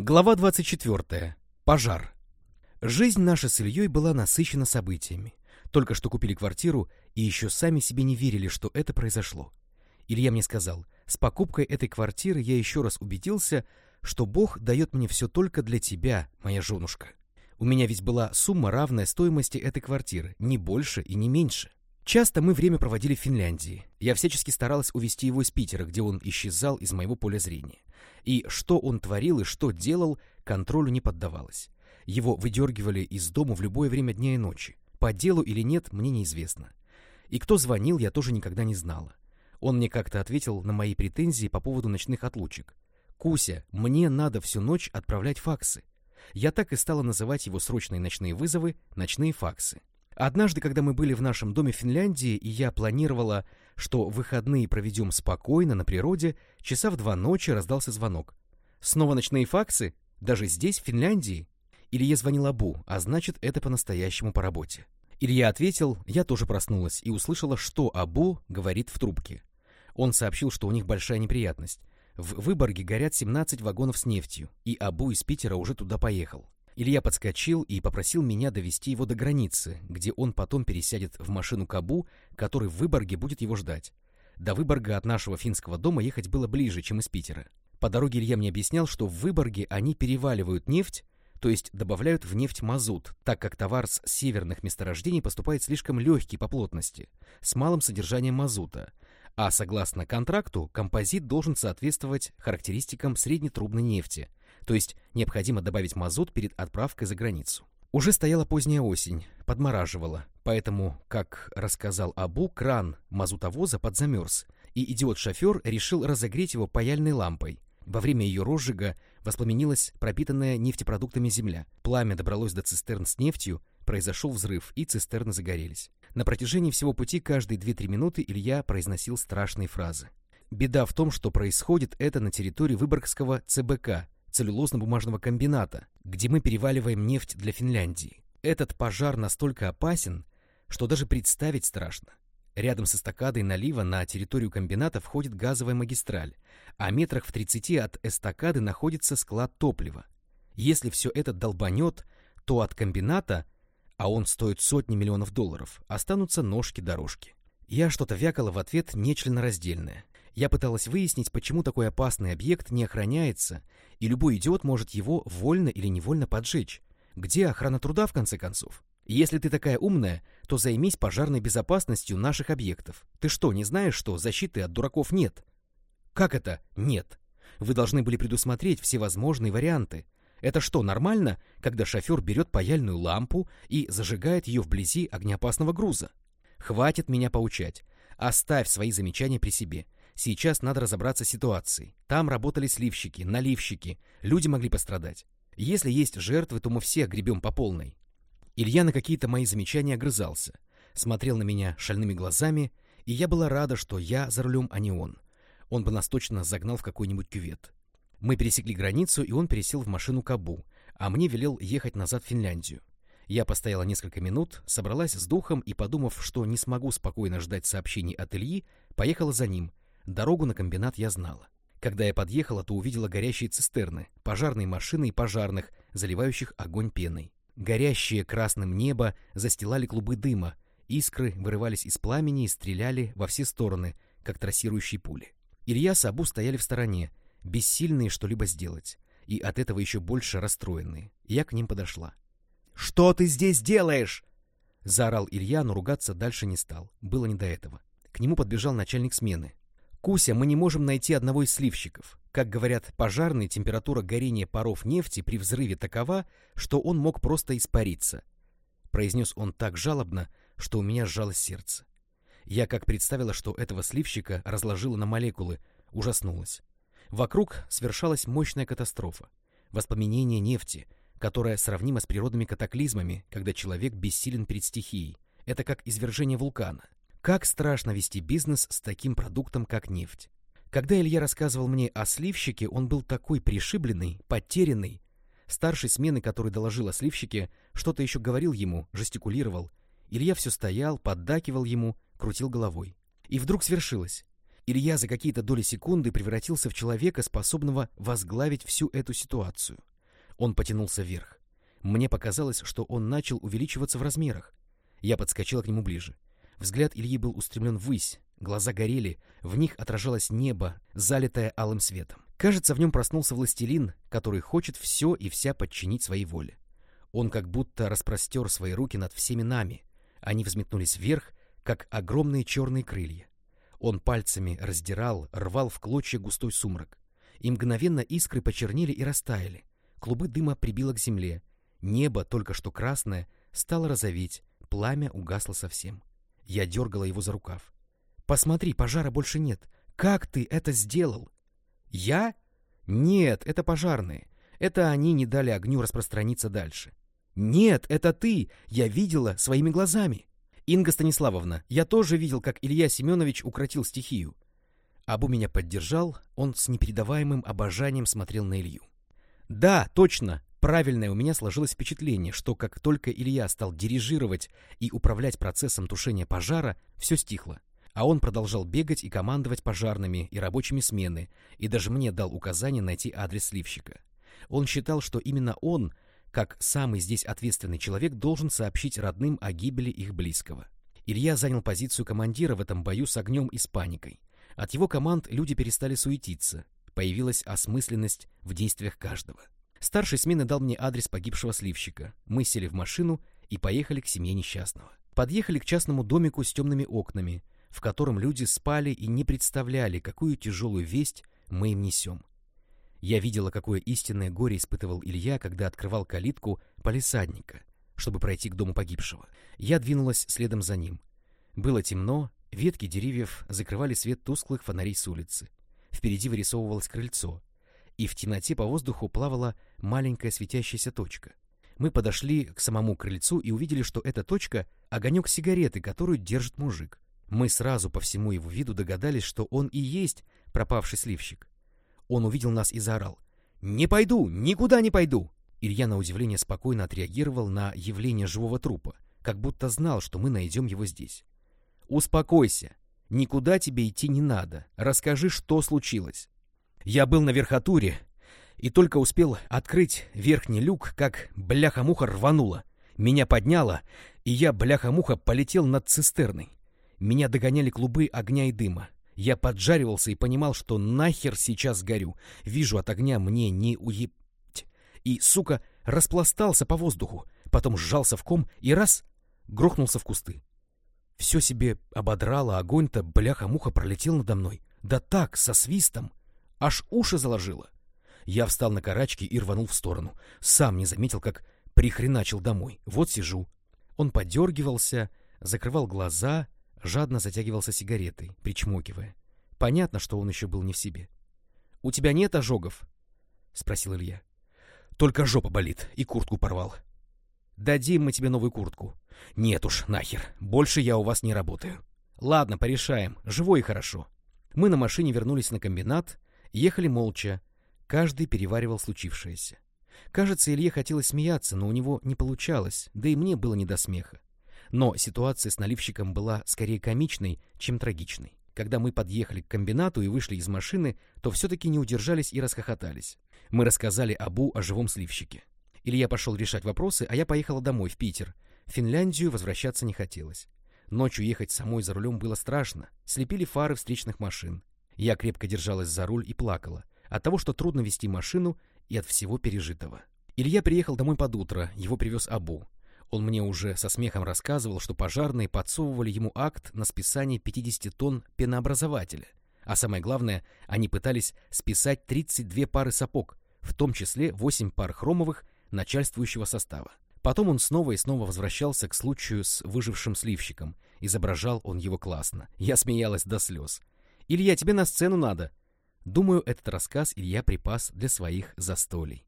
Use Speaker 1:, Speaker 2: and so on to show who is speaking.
Speaker 1: Глава 24. Пожар. Жизнь наша с Ильей была насыщена событиями. Только что купили квартиру и еще сами себе не верили, что это произошло. Илья мне сказал, с покупкой этой квартиры я еще раз убедился, что Бог дает мне все только для тебя, моя женушка. У меня ведь была сумма, равная стоимости этой квартиры, не больше и не меньше. Часто мы время проводили в Финляндии. Я всячески старалась увести его из Питера, где он исчезал из моего поля зрения. И что он творил и что делал, контролю не поддавалось. Его выдергивали из дома в любое время дня и ночи. По делу или нет, мне неизвестно. И кто звонил, я тоже никогда не знала. Он мне как-то ответил на мои претензии по поводу ночных отлучек. «Куся, мне надо всю ночь отправлять факсы». Я так и стала называть его срочные ночные вызовы «ночные факсы». Однажды, когда мы были в нашем доме в Финляндии, и я планировала, что выходные проведем спокойно на природе, часа в два ночи раздался звонок. Снова ночные факсы? Даже здесь, в Финляндии? Илье звонил Абу, а значит, это по-настоящему по работе. Илья ответил, я тоже проснулась и услышала, что Абу говорит в трубке. Он сообщил, что у них большая неприятность. В Выборге горят 17 вагонов с нефтью, и Абу из Питера уже туда поехал. Илья подскочил и попросил меня довести его до границы, где он потом пересядет в машину Кабу, который в Выборге будет его ждать. До Выборга от нашего финского дома ехать было ближе, чем из Питера. По дороге Илья мне объяснял, что в Выборге они переваливают нефть, то есть добавляют в нефть мазут, так как товар с северных месторождений поступает слишком легкий по плотности, с малым содержанием мазута, а согласно контракту композит должен соответствовать характеристикам среднетрубной нефти, то есть необходимо добавить мазут перед отправкой за границу. Уже стояла поздняя осень, подмораживала, поэтому, как рассказал Абу, кран мазутовоза подзамерз, и идиот-шофер решил разогреть его паяльной лампой. Во время ее розжига воспламенилась пропитанная нефтепродуктами земля. Пламя добралось до цистерн с нефтью, произошел взрыв, и цистерны загорелись. На протяжении всего пути каждые 2-3 минуты Илья произносил страшные фразы. Беда в том, что происходит это на территории Выборгского ЦБК, целлюлозно-бумажного комбината, где мы переваливаем нефть для Финляндии. Этот пожар настолько опасен, что даже представить страшно. Рядом с эстакадой налива на территорию комбината входит газовая магистраль, а метрах в 30 от эстакады находится склад топлива. Если все это долбанет, то от комбината, а он стоит сотни миллионов долларов, останутся ножки-дорожки. Я что-то вякала в ответ нечленораздельное. Я пыталась выяснить, почему такой опасный объект не охраняется, и любой идиот может его вольно или невольно поджечь. Где охрана труда, в конце концов? Если ты такая умная, то займись пожарной безопасностью наших объектов. Ты что, не знаешь, что защиты от дураков нет? Как это «нет»? Вы должны были предусмотреть все возможные варианты. Это что, нормально, когда шофер берет паяльную лампу и зажигает ее вблизи огнеопасного груза? Хватит меня поучать. Оставь свои замечания при себе. Сейчас надо разобраться с ситуацией. Там работали сливщики, наливщики, люди могли пострадать. Если есть жертвы, то мы все гребем по полной. Илья на какие-то мои замечания огрызался, смотрел на меня шальными глазами, и я была рада, что я за рулем, а не он. Он бы нас точно загнал в какой-нибудь кювет. Мы пересекли границу, и он пересел в машину Кабу, а мне велел ехать назад в Финляндию. Я постояла несколько минут, собралась с духом и, подумав, что не смогу спокойно ждать сообщений от Ильи, поехала за ним, Дорогу на комбинат я знала. Когда я подъехала, то увидела горящие цистерны, пожарные машины и пожарных, заливающих огонь пеной. Горящее красным небо застилали клубы дыма, искры вырывались из пламени и стреляли во все стороны, как трассирующие пули. Илья с Абу стояли в стороне, бессильные что-либо сделать, и от этого еще больше расстроенные. Я к ним подошла. «Что ты здесь делаешь?» Заорал Илья, но ругаться дальше не стал. Было не до этого. К нему подбежал начальник смены. Куся, мы не можем найти одного из сливщиков. Как говорят пожарные, температура горения паров нефти при взрыве такова, что он мог просто испариться. Произнес он так жалобно, что у меня сжалось сердце. Я как представила, что этого сливщика разложило на молекулы, ужаснулась. Вокруг свершалась мощная катастрофа. Воспламенение нефти, которая сравнима с природными катаклизмами, когда человек бессилен перед стихией. Это как извержение вулкана. Как страшно вести бизнес с таким продуктом, как нефть. Когда Илья рассказывал мне о сливщике, он был такой пришибленный, потерянный. Старший смены, который доложил о сливщике, что-то еще говорил ему, жестикулировал. Илья все стоял, поддакивал ему, крутил головой. И вдруг свершилось. Илья за какие-то доли секунды превратился в человека, способного возглавить всю эту ситуацию. Он потянулся вверх. Мне показалось, что он начал увеличиваться в размерах. Я подскочила к нему ближе. Взгляд Ильи был устремлен ввысь, глаза горели, в них отражалось небо, залитое алым светом. Кажется, в нем проснулся властелин, который хочет все и вся подчинить своей воле. Он как будто распростер свои руки над всеми нами. Они взметнулись вверх, как огромные черные крылья. Он пальцами раздирал, рвал в клочья густой сумрак. И мгновенно искры почернели и растаяли. Клубы дыма прибило к земле. Небо, только что красное, стало розоветь, пламя угасло совсем. Я дергала его за рукав. «Посмотри, пожара больше нет. Как ты это сделал?» «Я? Нет, это пожарные. Это они не дали огню распространиться дальше». «Нет, это ты! Я видела своими глазами!» «Инга Станиславовна, я тоже видел, как Илья Семенович укротил стихию». Абу меня поддержал, он с непередаваемым обожанием смотрел на Илью. «Да, точно, Правильное у меня сложилось впечатление, что как только Илья стал дирижировать и управлять процессом тушения пожара, все стихло. А он продолжал бегать и командовать пожарными и рабочими смены, и даже мне дал указание найти адрес сливщика. Он считал, что именно он, как самый здесь ответственный человек, должен сообщить родным о гибели их близкого. Илья занял позицию командира в этом бою с огнем и с паникой. От его команд люди перестали суетиться, появилась осмысленность в действиях каждого. Старший смены дал мне адрес погибшего сливщика. Мы сели в машину и поехали к семье несчастного. Подъехали к частному домику с темными окнами, в котором люди спали и не представляли, какую тяжелую весть мы им несем. Я видела, какое истинное горе испытывал Илья, когда открывал калитку полисадника, чтобы пройти к дому погибшего. Я двинулась следом за ним. Было темно, ветки деревьев закрывали свет тусклых фонарей с улицы. Впереди вырисовывалось крыльцо, и в темноте по воздуху плавала маленькая светящаяся точка. Мы подошли к самому крыльцу и увидели, что эта точка — огонек сигареты, которую держит мужик. Мы сразу по всему его виду догадались, что он и есть пропавший сливщик. Он увидел нас и заорал. «Не пойду! Никуда не пойду!» Илья на удивление спокойно отреагировал на явление живого трупа, как будто знал, что мы найдем его здесь. «Успокойся! Никуда тебе идти не надо. Расскажи, что случилось!» Я был на верхотуре и только успел открыть верхний люк, как бляха-муха рванула. Меня подняло, и я, бляха-муха, полетел над цистерной. Меня догоняли клубы огня и дыма. Я поджаривался и понимал, что нахер сейчас горю. Вижу от огня мне не уеб... И, сука, распластался по воздуху, потом сжался в ком и раз — грохнулся в кусты. Все себе ободрало, огонь-то, бляха-муха, пролетел надо мной. Да так, со свистом. Аж уши заложило. Я встал на карачки и рванул в сторону. Сам не заметил, как прихреначил домой. Вот сижу. Он подергивался, закрывал глаза, жадно затягивался сигаретой, причмокивая. Понятно, что он еще был не в себе. — У тебя нет ожогов? — спросил Илья. — Только жопа болит и куртку порвал. — Дадим мы тебе новую куртку. — Нет уж, нахер, больше я у вас не работаю. — Ладно, порешаем, живой и хорошо. Мы на машине вернулись на комбинат, Ехали молча, каждый переваривал случившееся. Кажется, Илье хотелось смеяться, но у него не получалось, да и мне было не до смеха. Но ситуация с наливщиком была скорее комичной, чем трагичной. Когда мы подъехали к комбинату и вышли из машины, то все-таки не удержались и расхохотались. Мы рассказали Абу о живом сливщике. Илья пошел решать вопросы, а я поехала домой, в Питер. В Финляндию возвращаться не хотелось. Ночью ехать самой за рулем было страшно. Слепили фары встречных машин. Я крепко держалась за руль и плакала. От того, что трудно вести машину и от всего пережитого. Илья приехал домой под утро, его привез Абу. Он мне уже со смехом рассказывал, что пожарные подсовывали ему акт на списание 50 тонн пенообразователя. А самое главное, они пытались списать 32 пары сапог, в том числе 8 пар хромовых начальствующего состава. Потом он снова и снова возвращался к случаю с выжившим сливщиком. Изображал он его классно. Я смеялась до слез. Илья, тебе на сцену надо. Думаю, этот рассказ Илья припас для своих застолий.